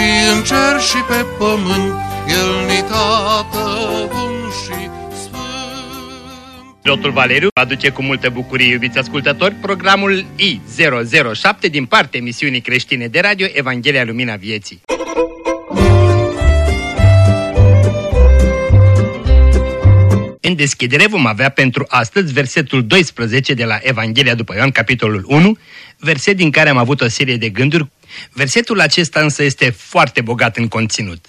și în cer și pe pământ, El ni tată bun și sfânt. Pilotul Valeriu aduce cu multă bucurie, iubiți ascultători, programul I007 din partea emisiunii creștine de radio Evanghelia Lumina Vieții. În deschidere vom avea pentru astăzi versetul 12 de la Evanghelia după Ioan, capitolul 1, verset din care am avut o serie de gânduri. Versetul acesta însă este foarte bogat în conținut.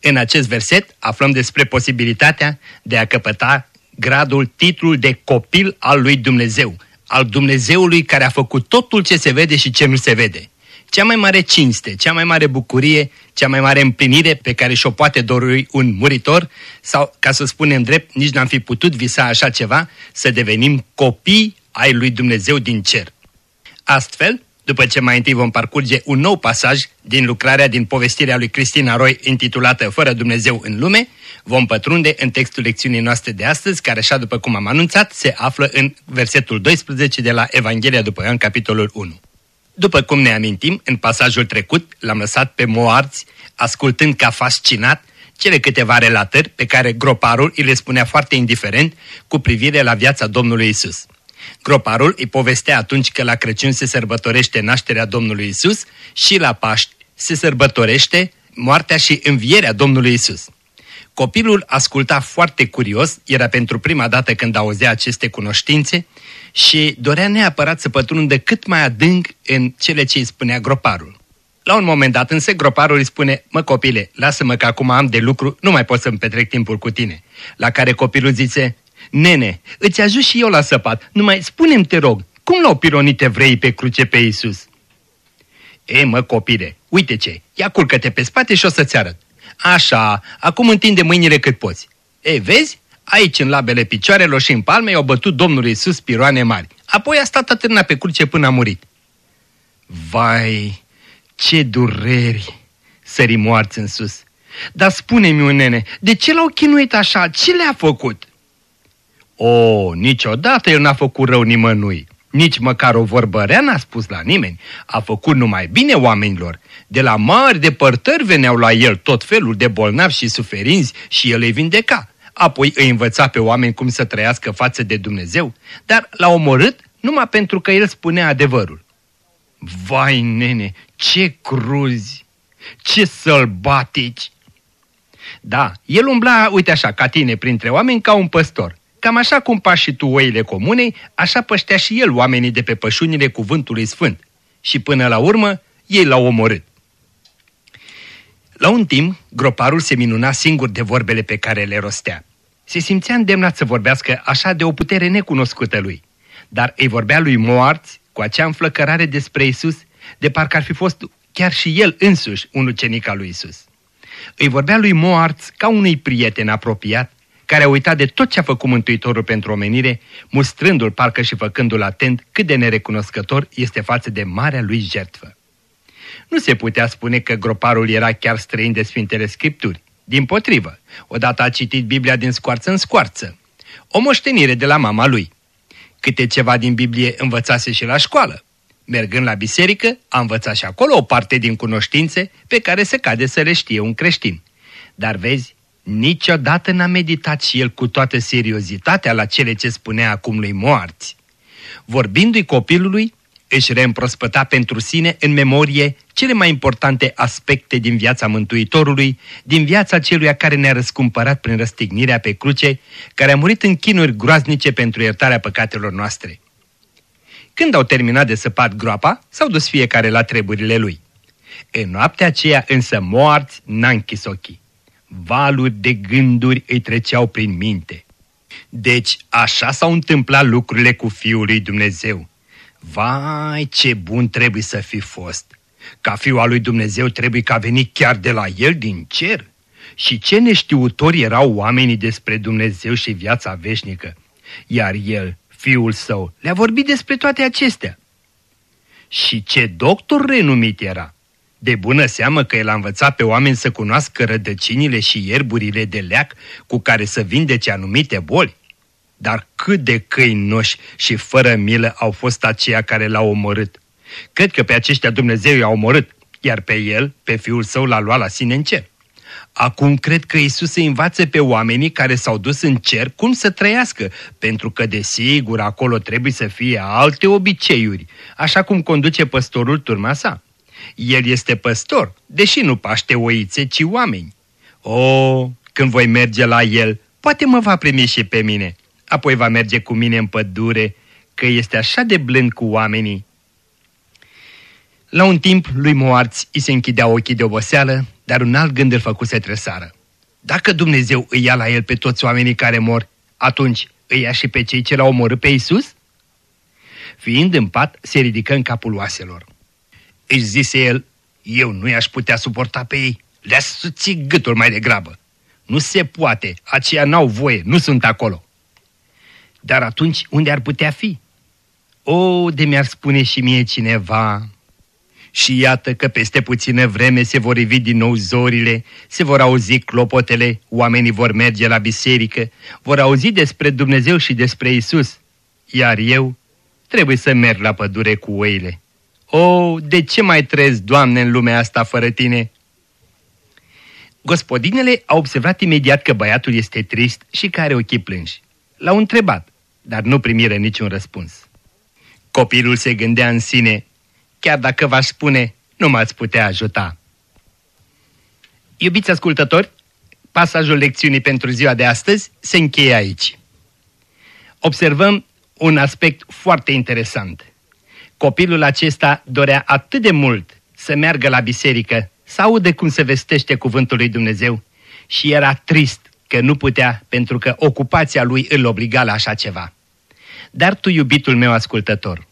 În acest verset aflăm despre posibilitatea de a căpăta gradul, titlul de copil al lui Dumnezeu, al Dumnezeului care a făcut totul ce se vede și ce nu se vede. Cea mai mare cinste, cea mai mare bucurie, cea mai mare împlinire pe care și-o poate dori un muritor sau, ca să spunem drept, nici n-am fi putut visa așa ceva, să devenim copii ai lui Dumnezeu din cer. Astfel, după ce mai întâi vom parcurge un nou pasaj din lucrarea din povestirea lui Cristina Roy intitulată Fără Dumnezeu în lume, vom pătrunde în textul lecțiunii noastre de astăzi, care așa după cum am anunțat, se află în versetul 12 de la Evanghelia după Ioan, capitolul 1. După cum ne amintim, în pasajul trecut l-am lăsat pe moarți, ascultând ca fascinat cele câteva relatări pe care groparul îi le spunea foarte indiferent cu privire la viața Domnului Isus. Groparul îi povestea atunci că la Crăciun se sărbătorește nașterea Domnului Isus și la Paști se sărbătorește moartea și învierea Domnului Isus. Copilul asculta foarte curios, era pentru prima dată când auzea aceste cunoștințe și dorea neapărat să pătrundă cât mai adânc în cele ce îi spunea groparul. La un moment dat însă groparul îi spune, mă copile, lasă-mă că acum am de lucru, nu mai pot să-mi petrec timpul cu tine. La care copilul zice, nene, îți ajut și eu la săpat, numai spune-mi te rog, cum l-au pironit evreii pe cruce pe Iisus? E, mă copile, uite ce, ia culcă-te pe spate și o să-ți arăt. Așa, acum întinde mâinile cât poți. E, vezi? Aici, în labele picioarelor și în palme, i-au bătut Domnul Iisus piroane mari. Apoi a stat atârna pe cruce până a murit. Vai, ce dureri! Sări moarți în sus. Dar spune-mi, un nene, de ce l-au chinuit așa? Ce le-a făcut? O, niciodată el n-a făcut rău nimănui. Nici măcar o vorbă rea n-a spus la nimeni. A făcut numai bine oamenilor. De la mari depărtări veneau la el tot felul de bolnavi și suferinți și el îi vindeca. Apoi îi învăța pe oameni cum să trăiască față de Dumnezeu, dar l-a omorât numai pentru că el spunea adevărul. Vai, nene, ce cruzi! Ce sălbatici! Da, el umbla, uite așa, ca tine, printre oameni, ca un păstor. Cam așa cum pași și tu oile comunei, așa păștea și el oamenii de pe pășunile cuvântului sfânt. Și până la urmă, ei l-au omorât. La un timp, groparul se minuna singur de vorbele pe care le rostea. Se simțea îndemnat să vorbească așa de o putere necunoscută lui. Dar îi vorbea lui Moarți cu acea înflăcărare despre Isus, de parcă ar fi fost chiar și el însuși un ucenic al lui Isus. Îi vorbea lui Moarți ca unui prieten apropiat, care a uitat de tot ce a făcut Mântuitorul pentru omenire, mustrându-l parcă și făcându-l atent cât de nerecunoscător este față de marea lui jertfă. Nu se putea spune că groparul era chiar străin de Sfintele Scripturi. Din potrivă, odată a citit Biblia din scoarță în scoarță. O moștenire de la mama lui. Câte ceva din Biblie învățase și la școală. Mergând la biserică, a învățat și acolo o parte din cunoștințe pe care se cade să le știe un creștin. Dar vezi, niciodată n-a meditat și el cu toată seriozitatea la cele ce spunea acum lui moarți. Vorbindu-i copilului, își reîmprospăta pentru sine în memorie cele mai importante aspecte din viața Mântuitorului, din viața celuia care ne-a răscumpărat prin răstignirea pe cruce, care a murit în chinuri groaznice pentru iertarea păcatelor noastre. Când au terminat de săpat groapa, s-au dus fiecare la treburile lui. În noaptea aceea însă moarți n-a închis ochii. Valuri de gânduri îi treceau prin minte. Deci așa s-au întâmplat lucrurile cu Fiul lui Dumnezeu Vai, ce bun trebuie să fi fost! Ca fiul al lui Dumnezeu trebuie ca venit chiar de la el din cer? Și ce neștiutori erau oamenii despre Dumnezeu și viața veșnică? Iar el, fiul său, le-a vorbit despre toate acestea. Și ce doctor renumit era! De bună seamă că el a învățat pe oameni să cunoască rădăcinile și ierburile de leac cu care să vindece anumite boli. Dar cât de câinoși și fără milă au fost aceia care l-au omorât. Cred că pe aceștia Dumnezeu i-a omorât, iar pe el, pe fiul său, l-a luat la sine în cer. Acum cred că Isus îi învață pe oamenii care s-au dus în cer cum să trăiască, pentru că desigur acolo trebuie să fie alte obiceiuri, așa cum conduce păstorul turma sa. El este păstor, deși nu paște oițe, ci oameni. O, când voi merge la el, poate mă va primi și pe mine. Apoi va merge cu mine în pădure, că este așa de blând cu oamenii. La un timp, lui Moarți îi se închidea ochii de oboseală, dar un alt gând îl făcuse tresară. Dacă Dumnezeu îi ia la el pe toți oamenii care mor, atunci îi ia și pe cei ce l-au omorât pe Isus? Fiind în pat, se ridică în capul oaselor. Își zise el, eu nu i-aș putea suporta pe ei, le-aș suți gâtul mai degrabă. Nu se poate, aceia n-au voie, nu sunt acolo. Dar atunci unde ar putea fi? O, de mi-ar spune și mie cineva, și iată că peste puțină vreme se vor ivi din nou zorile, se vor auzi clopotele, oamenii vor merge la biserică, vor auzi despre Dumnezeu și despre Isus, iar eu trebuie să merg la pădure cu oile. O, de ce mai trăiesc, Doamne, în lumea asta fără tine? Gospodinele a observat imediat că băiatul este trist și că are ochii plânși. L-au întrebat, dar nu primiră niciun răspuns. Copilul se gândea în sine, chiar dacă v-aș spune, nu m-ați putea ajuta. Iubiți ascultători, pasajul lecțiunii pentru ziua de astăzi se încheie aici. Observăm un aspect foarte interesant. Copilul acesta dorea atât de mult să meargă la biserică, să audă cum se vestește cuvântul lui Dumnezeu și era trist că nu putea pentru că ocupația lui îl obliga la așa ceva. Dar tu, iubitul meu ascultător,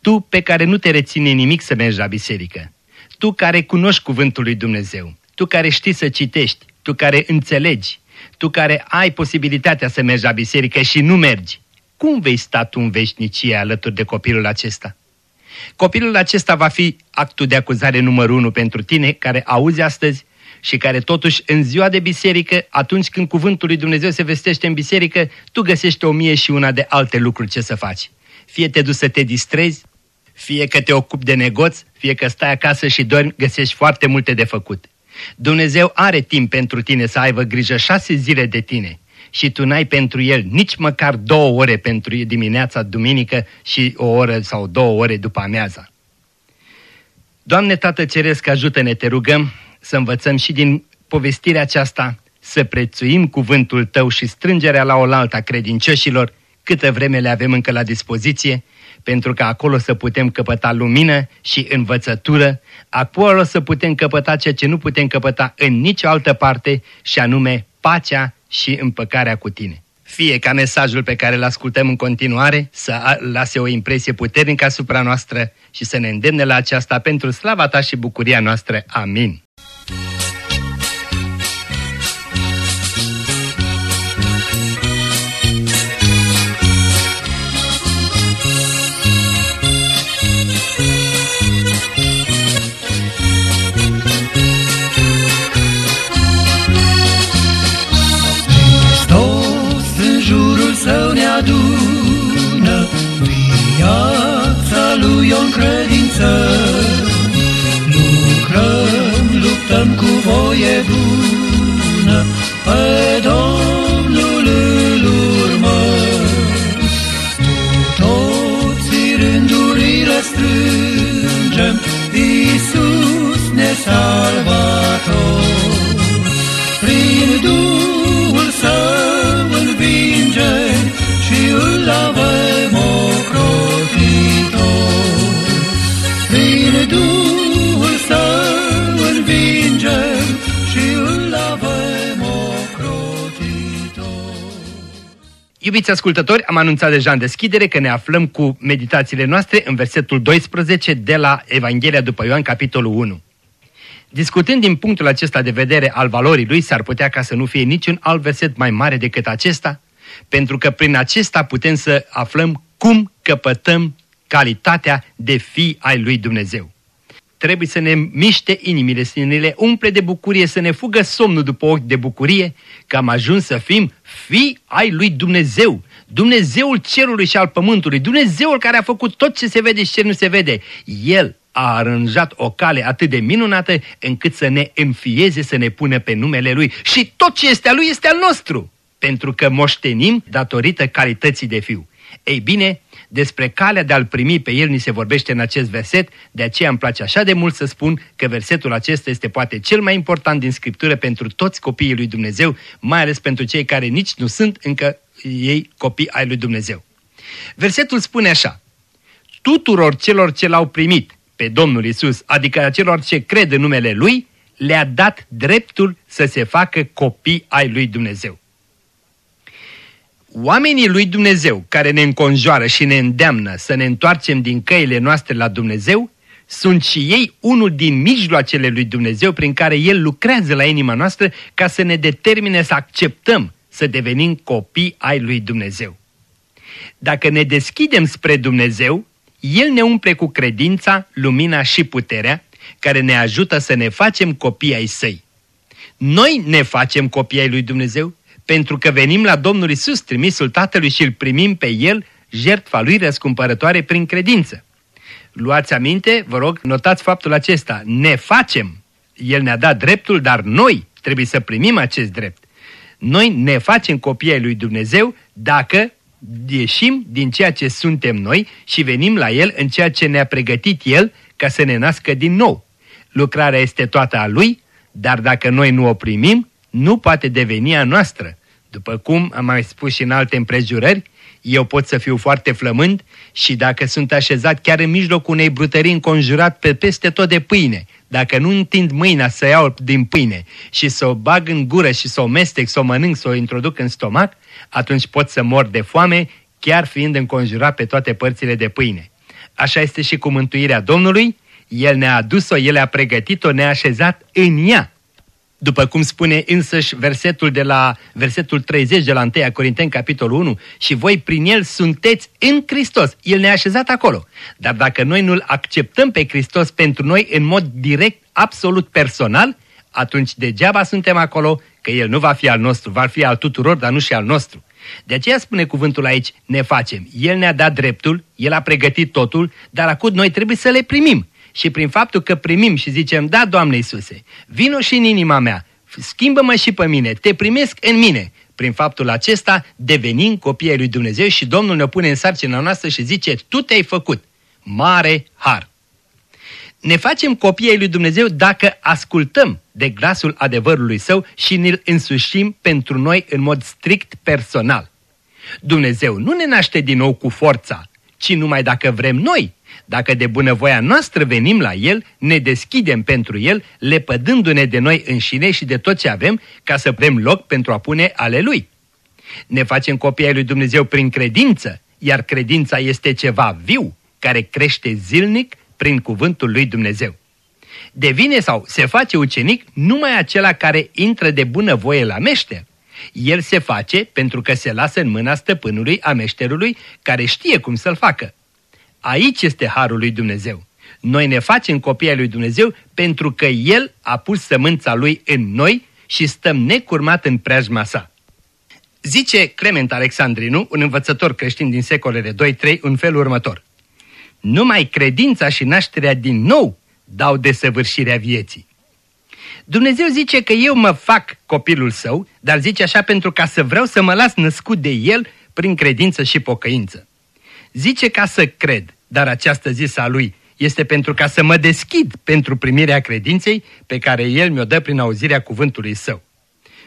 tu pe care nu te reține nimic să mergi la biserică, tu care cunoști cuvântul lui Dumnezeu, tu care știi să citești, tu care înțelegi, tu care ai posibilitatea să mergi la biserică și nu mergi, cum vei sta tu în veșnicie alături de copilul acesta? Copilul acesta va fi actul de acuzare numărul unu pentru tine, care auzi astăzi și care totuși în ziua de biserică, atunci când cuvântul lui Dumnezeu se vestește în biserică, tu găsești o mie și una de alte lucruri ce să faci. Fie te duci să te distrezi, fie că te ocupi de negoț, fie că stai acasă și dormi, găsești foarte multe de făcut. Dumnezeu are timp pentru tine să aibă grijă șase zile de tine și tu n-ai pentru el nici măcar două ore pentru dimineața, duminică și o oră sau două ore după amiaza. Doamne Tată Ceresc, ajută-ne, te rugăm să învățăm și din povestirea aceasta să prețuim cuvântul Tău și strângerea la oaltă a credincioșilor câtă vreme le avem încă la dispoziție pentru că acolo să putem căpăta lumină și învățătură, acolo să putem căpăta ceea ce nu putem căpăta în nicio altă parte, și anume pacea și împăcarea cu tine. Fie ca mesajul pe care îl ascultăm în continuare să lase o impresie puternică asupra noastră și să ne îndemne la aceasta pentru slava ta și bucuria noastră. Amin. Salvator. Prin Duhul Său învingem și îl avem ocrotitor. Prin Duhul Său învingem și îl avem ocrotitor. Iubiți ascultători, am anunțat deja în deschidere că ne aflăm cu meditațiile noastre în versetul 12 de la Evanghelia după Ioan, capitolul 1. Discutând din punctul acesta de vedere al valorii lui, s-ar putea ca să nu fie niciun alt verset mai mare decât acesta, pentru că prin acesta putem să aflăm cum căpătăm calitatea de fi ai lui Dumnezeu. Trebuie să ne miște inimile, să ne le umple de bucurie, să ne fugă somnul după ochi de bucurie, că am ajuns să fim fi ai lui Dumnezeu, Dumnezeul cerului și al pământului, Dumnezeul care a făcut tot ce se vede și ce nu se vede. El a aranjat o cale atât de minunată încât să ne înfieze, să ne pună pe numele Lui. Și tot ce este a Lui este al nostru, pentru că moștenim datorită calității de fiu. Ei bine, despre calea de a-L primi pe El ni se vorbește în acest verset, de aceea îmi place așa de mult să spun că versetul acesta este poate cel mai important din Scriptură pentru toți copiii lui Dumnezeu, mai ales pentru cei care nici nu sunt încă ei copii ai lui Dumnezeu. Versetul spune așa, tuturor celor ce l-au primit pe Domnul Isus, adică celor ce cred în numele Lui, le-a dat dreptul să se facă copii ai lui Dumnezeu. Oamenii lui Dumnezeu care ne înconjoară și ne îndeamnă să ne întoarcem din căile noastre la Dumnezeu, sunt și ei unul din mijloacele lui Dumnezeu prin care El lucrează la inima noastră ca să ne determine să acceptăm să devenim copii ai lui Dumnezeu. Dacă ne deschidem spre Dumnezeu, El ne umple cu credința, lumina și puterea care ne ajută să ne facem copii ai Săi. Noi ne facem copii ai lui Dumnezeu pentru că venim la Domnul Isus, trimisul Tatălui și îl primim pe El, jertfa Lui răscumpărătoare prin credință. Luați aminte, vă rog, notați faptul acesta. Ne facem. El ne-a dat dreptul, dar noi trebuie să primim acest drept. Noi ne facem copiii lui Dumnezeu dacă ieșim din ceea ce suntem noi și venim la El în ceea ce ne-a pregătit El ca să ne nască din nou. Lucrarea este toată a Lui, dar dacă noi nu o primim, nu poate deveni a noastră. După cum am mai spus și în alte împrejurări, eu pot să fiu foarte flămând și dacă sunt așezat chiar în mijlocul unei brutării înconjurat pe peste tot de pâine, dacă nu întind mâina să iau din pâine și să o bag în gură și să o mestec, să o mănânc, să o introduc în stomac, atunci pot să mor de foame, chiar fiind înconjurat pe toate părțile de pâine. Așa este și cu mântuirea Domnului, El ne-a adus-o, El a pregătit-o, ne-a așezat în ea după cum spune însăși versetul de la versetul 30 de la 1 Corinteni, capitolul 1, și voi prin el sunteți în Hristos. El ne-a așezat acolo. Dar dacă noi nu-L acceptăm pe Hristos pentru noi în mod direct, absolut personal, atunci degeaba suntem acolo, că El nu va fi al nostru, va fi al tuturor, dar nu și al nostru. De aceea spune cuvântul aici, ne facem. El ne-a dat dreptul, El a pregătit totul, dar acum noi trebuie să le primim și prin faptul că primim și zicem, da, Doamne Iisuse, vino și în inima mea, schimbă-mă și pe mine, te primesc în mine. Prin faptul acesta devenim copiii lui Dumnezeu și Domnul ne pune în sarcina noastră și zice, tu te-ai făcut. Mare har! Ne facem copiii lui Dumnezeu dacă ascultăm de glasul adevărului său și ne-l însușim pentru noi în mod strict personal. Dumnezeu nu ne naște din nou cu forța, ci numai dacă vrem noi dacă de bunăvoia noastră venim la El, ne deschidem pentru El, lepădându-ne de noi înșine și de tot ce avem, ca să vrem loc pentru a pune ale Lui. Ne facem copii ai lui Dumnezeu prin credință, iar credința este ceva viu, care crește zilnic prin cuvântul lui Dumnezeu. Devine sau se face ucenic numai acela care intră de bunăvoie la meșter. El se face pentru că se lasă în mâna stăpânului a meșterului care știe cum să-l facă. Aici este harul lui Dumnezeu. Noi ne facem copii lui Dumnezeu pentru că El a pus sămânța Lui în noi și stăm necurmat în preajma sa. Zice Clement Alexandrinu, un învățător creștin din secolele 2-3, în felul următor. Numai credința și nașterea din nou dau desăvârșirea vieții. Dumnezeu zice că eu mă fac copilul său, dar zice așa pentru ca să vreau să mă las născut de el prin credință și pocăință. Zice ca să cred, dar această zisă a lui este pentru ca să mă deschid pentru primirea credinței pe care el mi-o dă prin auzirea cuvântului său.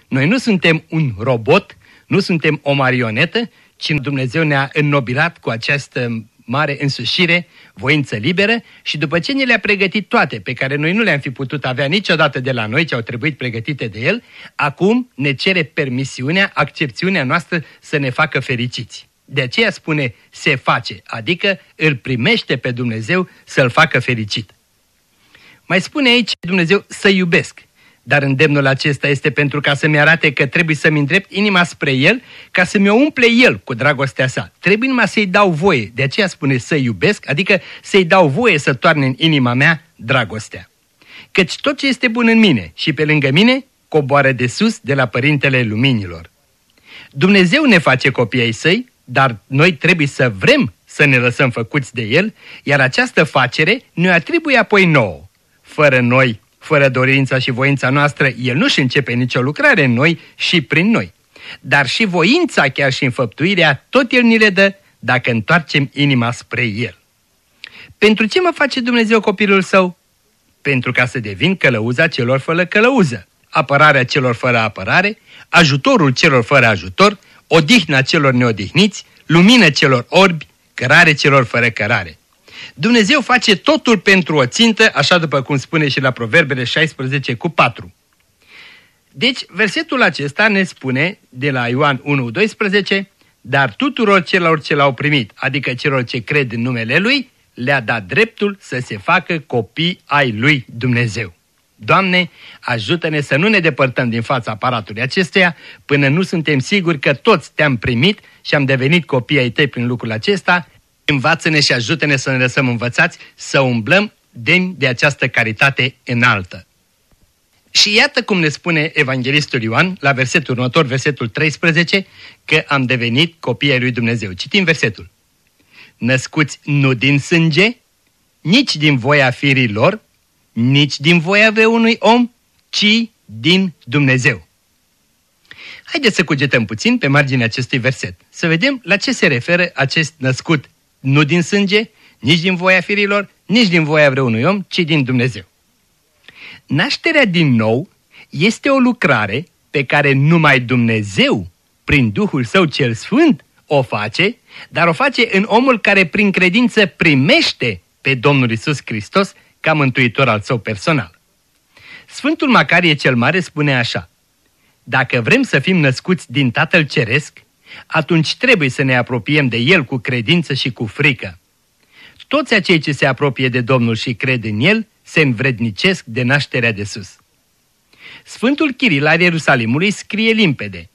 Noi nu suntem un robot, nu suntem o marionetă, ci Dumnezeu ne-a înnobilat cu această mare însușire, voință liberă și după ce ne le-a pregătit toate, pe care noi nu le-am fi putut avea niciodată de la noi, ce au trebuit pregătite de El, acum ne cere permisiunea, accepțiunea noastră să ne facă fericiți. De aceea spune se face, adică îl primește pe Dumnezeu să-l facă fericit. Mai spune aici Dumnezeu să iubesc. Dar îndemnul acesta este pentru ca să-mi arate că trebuie să-mi îndrept inima spre El, ca să-mi o umple El cu dragostea sa. Trebuie numai să-i dau voie, de aceea spune să iubesc, adică să-i dau voie să toarne în inima mea dragostea. Căci tot ce este bun în mine și pe lângă mine, coboară de sus de la Părintele Luminilor. Dumnezeu ne face copii ai săi, dar noi trebuie să vrem să ne lăsăm făcuți de El, iar această facere ne atribuie apoi nouă. Fără noi fără dorința și voința noastră, El nu-și începe nicio lucrare în noi și prin noi. Dar și voința, chiar și înfăptuirea, tot El ni le dă dacă întoarcem inima spre El. Pentru ce mă face Dumnezeu copilul său? Pentru ca să devin călăuza celor fără călăuză, apărarea celor fără apărare, ajutorul celor fără ajutor, odihna celor neodihniți, lumină celor orbi, cărare celor fără cărare. Dumnezeu face totul pentru o țintă, așa după cum spune și la Proverbele 16 cu 4. Deci, versetul acesta ne spune, de la Ioan 1,12, dar tuturor celor ce l-au primit, adică celor ce cred în numele Lui, le-a dat dreptul să se facă copii ai Lui Dumnezeu. Doamne, ajută-ne să nu ne depărtăm din fața aparatului acestuia până nu suntem siguri că toți te-am primit și am devenit copii ai tăi prin lucrul acesta Învață-ne și ajută-ne să ne lăsăm învățați, să umblăm demni de această caritate înaltă. Și iată cum ne spune Evanghelistul Ioan la versetul următor, versetul 13, că am devenit copii ai lui Dumnezeu. Citim versetul. Născuți nu din sânge, nici din voia firii lor, nici din voia vreunui om, ci din Dumnezeu. Haideți să cugetăm puțin pe marginea acestui verset, să vedem la ce se referă acest născut nu din sânge, nici din voia firilor, nici din voia vreunui om, ci din Dumnezeu. Nașterea din nou este o lucrare pe care numai Dumnezeu, prin Duhul Său cel Sfânt, o face, dar o face în omul care prin credință primește pe Domnul Isus Hristos ca mântuitor al său personal. Sfântul Macarie cel Mare spune așa, Dacă vrem să fim născuți din Tatăl Ceresc, atunci trebuie să ne apropiem de El cu credință și cu frică. Toți acei ce se apropie de Domnul și cred în El se învrednicesc de nașterea de sus. Sfântul Chiril al Ierusalimului scrie limpede.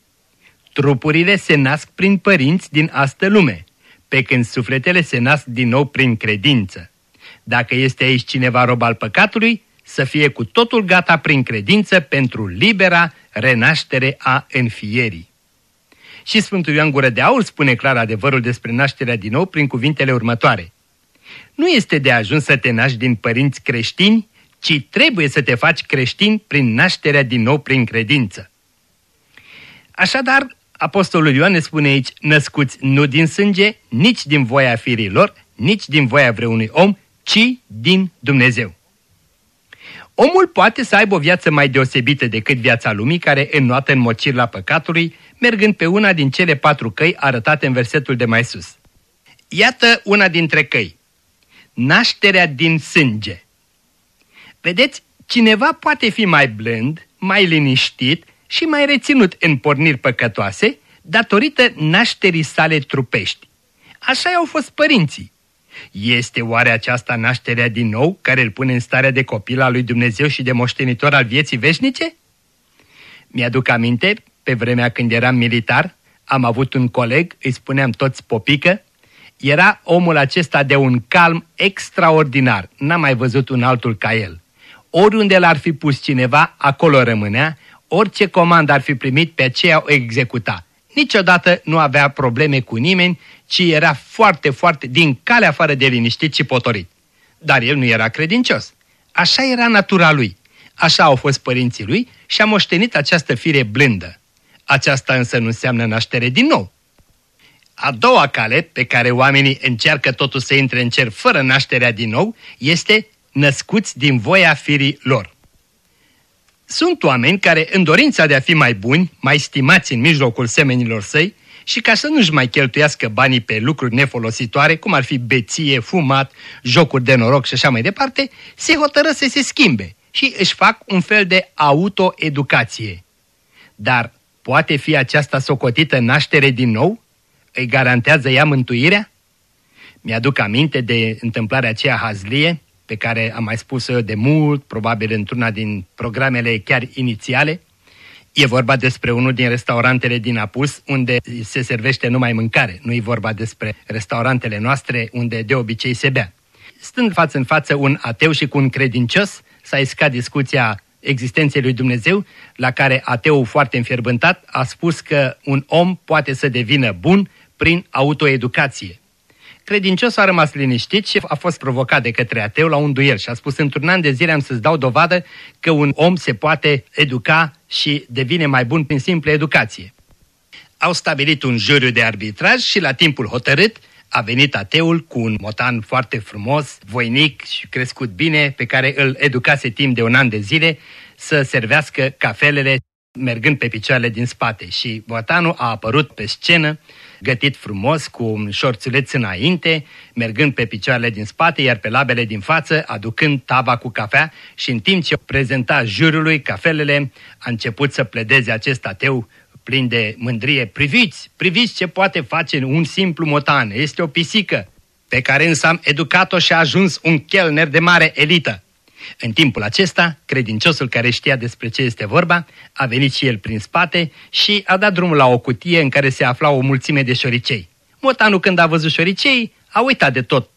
Trupurile se nasc prin părinți din astă lume, pe când sufletele se nasc din nou prin credință. Dacă este aici cineva rob al păcatului, să fie cu totul gata prin credință pentru libera renaștere a înfierii. Și Sfântul Ioan Gură de Aur spune clar adevărul despre nașterea din nou prin cuvintele următoare. Nu este de ajuns să te naști din părinți creștini, ci trebuie să te faci creștin prin nașterea din nou prin credință. Așadar, Apostolul Ioan ne spune aici, născuți nu din sânge, nici din voia firilor, nici din voia vreunui om, ci din Dumnezeu. Omul poate să aibă o viață mai deosebită decât viața lumii care înnoată în mocir la păcatului, mergând pe una din cele patru căi arătate în versetul de mai sus. Iată una dintre căi. Nașterea din sânge. Vedeți, cineva poate fi mai blând, mai liniștit și mai reținut în porniri păcătoase datorită nașterii sale trupești. Așa au fost părinții. Este oare aceasta nașterea din nou care îl pune în starea de copil al lui Dumnezeu și de moștenitor al vieții veșnice? Mi-aduc aminte, pe vremea când eram militar, am avut un coleg, îi spuneam toți popică, era omul acesta de un calm extraordinar, n-am mai văzut un altul ca el. Oriunde l-ar fi pus cineva, acolo rămânea, orice comandă ar fi primit, pe aceea o executa. Niciodată nu avea probleme cu nimeni, ci era foarte, foarte din calea afară de liniștit și potorit. Dar el nu era credincios. Așa era natura lui. Așa au fost părinții lui și a moștenit această fire blândă. Aceasta însă nu înseamnă naștere din nou. A doua cale pe care oamenii încearcă totul să intre în cer fără nașterea din nou este născuți din voia firii lor. Sunt oameni care, în dorința de a fi mai buni, mai stimați în mijlocul semenilor săi și ca să nu-și mai cheltuiască banii pe lucruri nefolositoare, cum ar fi beție, fumat, jocuri de noroc și așa mai departe, se hotără să se schimbe și își fac un fel de autoeducație. Dar poate fi aceasta socotită naștere din nou? Îi garantează ea mântuirea? Mi-aduc aminte de întâmplarea aceea hazlie, pe care am mai spus-o eu de mult, probabil într-una din programele chiar inițiale. E vorba despre unul din restaurantele din Apus, unde se servește numai mâncare. Nu e vorba despre restaurantele noastre, unde de obicei se bea. Stând față în față un ateu și cu un credincios, s-a iscat discuția existenței lui Dumnezeu, la care ateul foarte înfierbântat a spus că un om poate să devină bun prin autoeducație. Credincios a rămas liniștit și a fost provocat de către ateu la un duel și a spus într-un an de zile am să-ți dau dovadă că un om se poate educa și devine mai bun prin simplă educație. Au stabilit un juriu de arbitraj și la timpul hotărât a venit ateul cu un motan foarte frumos, voinic și crescut bine, pe care îl educase timp de un an de zile să servească cafelele mergând pe picioarele din spate. Și motanul a apărut pe scenă, gătit frumos, cu un șorțuleț înainte, mergând pe picioarele din spate, iar pe labele din față, aducând taba cu cafea și în timp ce prezenta jurului cafelele, a început să pledeze acest ateu plin de mândrie. Priviți, priviți ce poate face un simplu motan. Este o pisică pe care însă am educat-o și a ajuns un chelner de mare elită. În timpul acesta, credinciosul care știa despre ce este vorba, a venit și el prin spate și a dat drumul la o cutie în care se afla o mulțime de șoricei. Motanul când a văzut șoricei, a uitat de tot,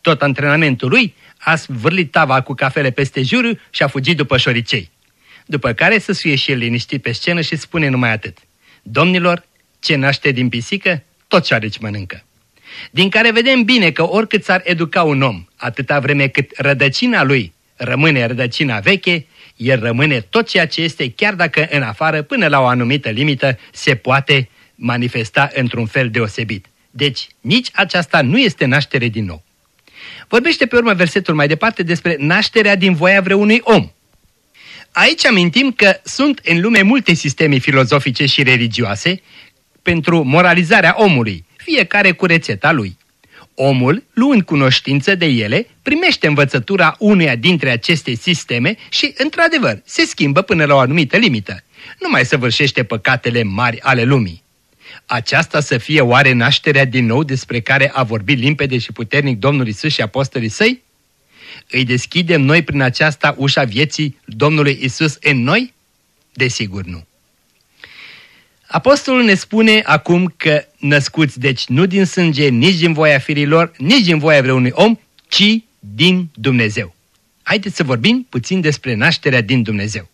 tot antrenamentul lui, a zvârlit tava cu cafele peste juriu și a fugit după șoricei. După care să suie și el liniștit pe scenă și spune numai atât. Domnilor, ce naște din pisică, tot ce ce mănâncă. Din care vedem bine că oricât s-ar educa un om, atâta vreme cât rădăcina lui rămâne rădăcina veche, el rămâne tot ceea ce este, chiar dacă în afară, până la o anumită limită, se poate manifesta într-un fel deosebit. Deci, nici aceasta nu este naștere din nou. Vorbește pe urmă versetul mai departe despre nașterea din voia vreunui om. Aici amintim că sunt în lume multe sisteme filozofice și religioase pentru moralizarea omului, fiecare cu rețeta lui. Omul, luând cunoștință de ele, primește învățătura uneia dintre aceste sisteme și, într-adevăr, se schimbă până la o anumită limită. Nu mai săvârșește păcatele mari ale lumii. Aceasta să fie oare nașterea din nou despre care a vorbit limpede și puternic Domnul Isus și apostolii săi? Îi deschidem noi prin aceasta ușa vieții Domnului Isus în noi? Desigur nu. Apostolul ne spune acum că născuți deci nu din sânge, nici din voia firilor, nici din voia vreunui om, ci din Dumnezeu. Haideți să vorbim puțin despre nașterea din Dumnezeu.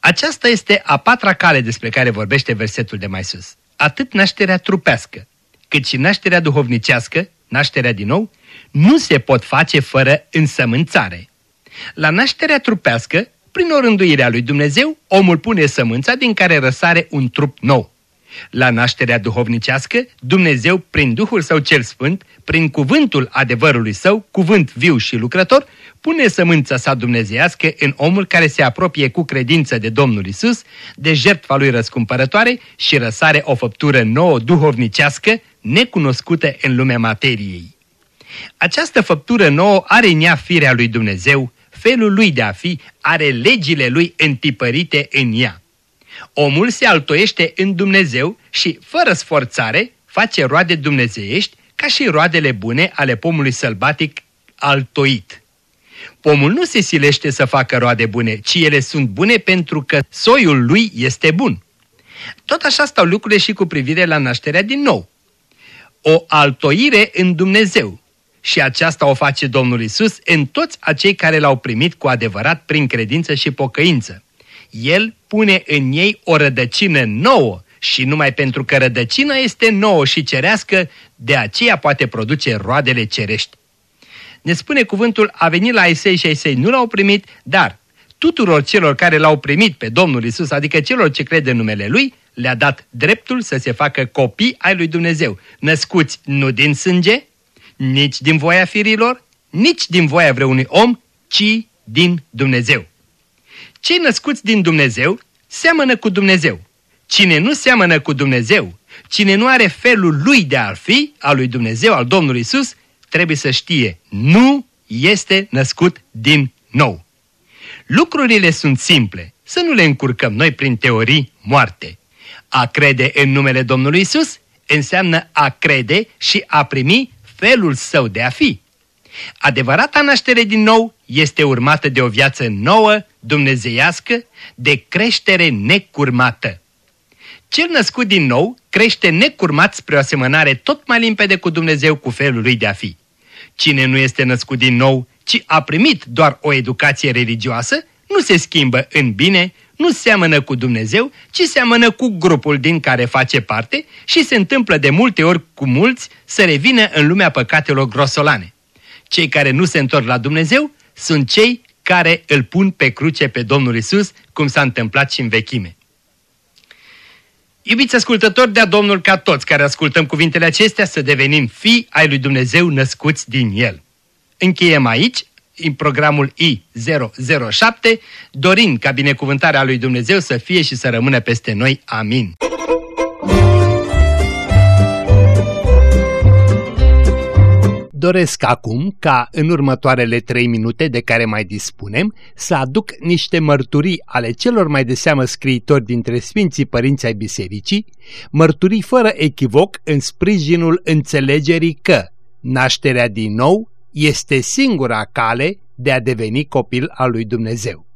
Aceasta este a patra cale despre care vorbește versetul de mai sus. Atât nașterea trupească, cât și nașterea duhovnicească, nașterea din nou, nu se pot face fără însămânțare. La nașterea trupească, prin orânduirea lui Dumnezeu, omul pune sămânța din care răsare un trup nou. La nașterea duhovnicească, Dumnezeu, prin Duhul Său cel Sfânt, prin cuvântul adevărului Său, cuvânt viu și lucrător, pune sămânța sa dumnezeiască în omul care se apropie cu credință de Domnul Isus, de jertfa lui răscumpărătoare și răsare o făptură nouă duhovnicească, necunoscută în lumea materiei. Această făptură nouă are în ea firea lui Dumnezeu, felul lui de a fi, are legile lui întipărite în ea. Omul se altoiește în Dumnezeu și, fără sforțare, face roade dumnezeiești ca și roadele bune ale pomului sălbatic altoit. Pomul nu se silește să facă roade bune, ci ele sunt bune pentru că soiul lui este bun. Tot așa stau lucrurile și cu privire la nașterea din nou. O altoire în Dumnezeu, și aceasta o face Domnul Isus în toți acei care l-au primit cu adevărat prin credință și pocăință. El pune în ei o rădăcină nouă și numai pentru că rădăcina este nouă și cerească, de aceea poate produce roadele cerești. Ne spune cuvântul, a venit la Isei și Isei nu l-au primit, dar tuturor celor care l-au primit pe Domnul Isus, adică celor ce cred în numele Lui, le-a dat dreptul să se facă copii ai lui Dumnezeu, născuți nu din sânge, nici din voia firilor, nici din voia vreunui om, ci din Dumnezeu. Cei născuți din Dumnezeu seamănă cu Dumnezeu. Cine nu seamănă cu Dumnezeu, Cine nu are felul lui de a fi, al lui Dumnezeu, al Domnului Isus, trebuie să știe, nu este născut din nou. Lucrurile sunt simple, să nu le încurcăm noi prin teorii moarte. A crede în numele Domnului Isus înseamnă a crede și a primi felul său de a fi. Adevărata naștere din nou este urmată de o viață nouă, dumnezeiască, de creștere necurmată. Cel născut din nou crește necurmat spre o asemănare tot mai limpede cu Dumnezeu cu felul lui de a fi. Cine nu este născut din nou, ci a primit doar o educație religioasă, nu se schimbă în bine, nu seamănă cu Dumnezeu, ci seamănă cu grupul din care face parte și se întâmplă de multe ori cu mulți să revină în lumea păcatelor grosolane. Cei care nu se întorc la Dumnezeu sunt cei care îl pun pe cruce pe Domnul Isus, cum s-a întâmplat și în vechime. Iubiți ascultători de-a Domnul ca toți care ascultăm cuvintele acestea să devenim fii ai lui Dumnezeu născuți din El. Încheiem aici în programul I007, dorind ca binecuvântarea lui Dumnezeu să fie și să rămână peste noi. Amin. Doresc acum ca în următoarele trei minute de care mai dispunem să aduc niște mărturii ale celor mai de seamă scriitori dintre Sfinții Părinți ai Bisericii, mărturii fără echivoc în sprijinul înțelegerii că nașterea din nou este singura cale de a deveni copil al lui Dumnezeu.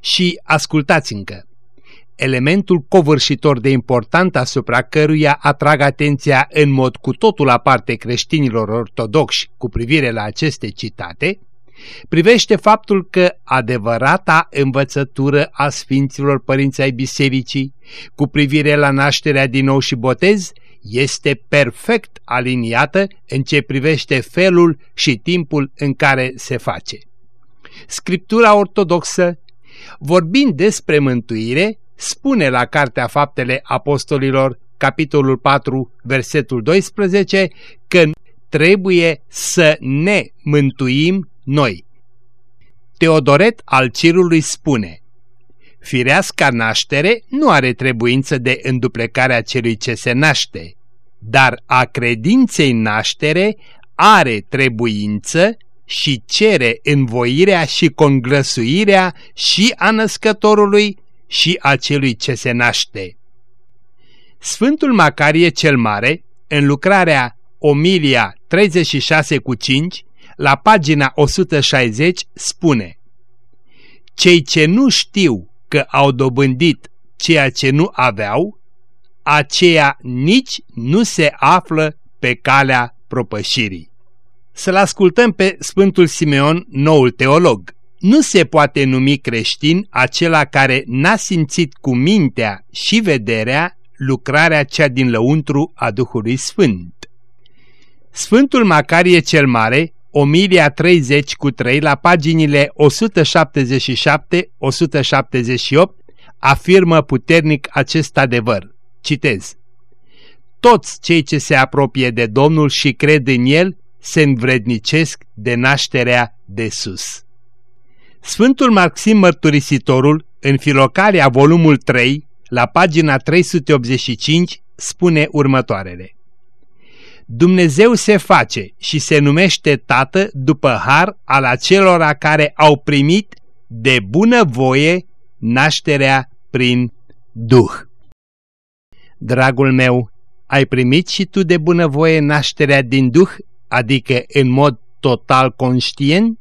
Și ascultați încă, elementul covârșitor de important asupra căruia atrag atenția în mod cu totul aparte creștinilor ortodoxi cu privire la aceste citate, privește faptul că adevărata învățătură a Sfinților Părinți ai Bisericii cu privire la nașterea din nou și botez este perfect aliniată în ce privește felul și timpul în care se face. Scriptura ortodoxă, vorbind despre mântuire, spune la Cartea Faptele Apostolilor, capitolul 4, versetul 12, că trebuie să ne mântuim noi. Teodoret al Cirului spune, Fireasca naștere nu are trebuință de înduplecarea celui ce se naște, dar a credinței naștere are trebuință și cere învoirea și conglăsuirea și a născătorului și a celui ce se naște. Sfântul Macarie cel Mare, în lucrarea Omilia 36 cu 5, la pagina 160, spune Cei ce nu știu că au dobândit ceea ce nu aveau, aceea nici nu se află pe calea propășirii. Să-l ascultăm pe Sfântul Simeon, noul teolog. Nu se poate numi creștin acela care n-a simțit cu mintea și vederea lucrarea cea din lăuntru a Duhului Sfânt. Sfântul Macarie cel Mare, Omilia 30 cu 3 la paginile 177-178 afirmă puternic acest adevăr. Citez. Toți cei ce se apropie de Domnul și cred în El se învrednicesc de nașterea de sus. Sfântul Maxim Mărturisitorul, în Filocalia volumul 3, la pagina 385, spune următoarele. Dumnezeu se face și se numește Tată după har al acelora care au primit de bună voie nașterea prin Duh. Dragul meu, ai primit și tu de bunăvoie nașterea din Duh, adică în mod total conștient?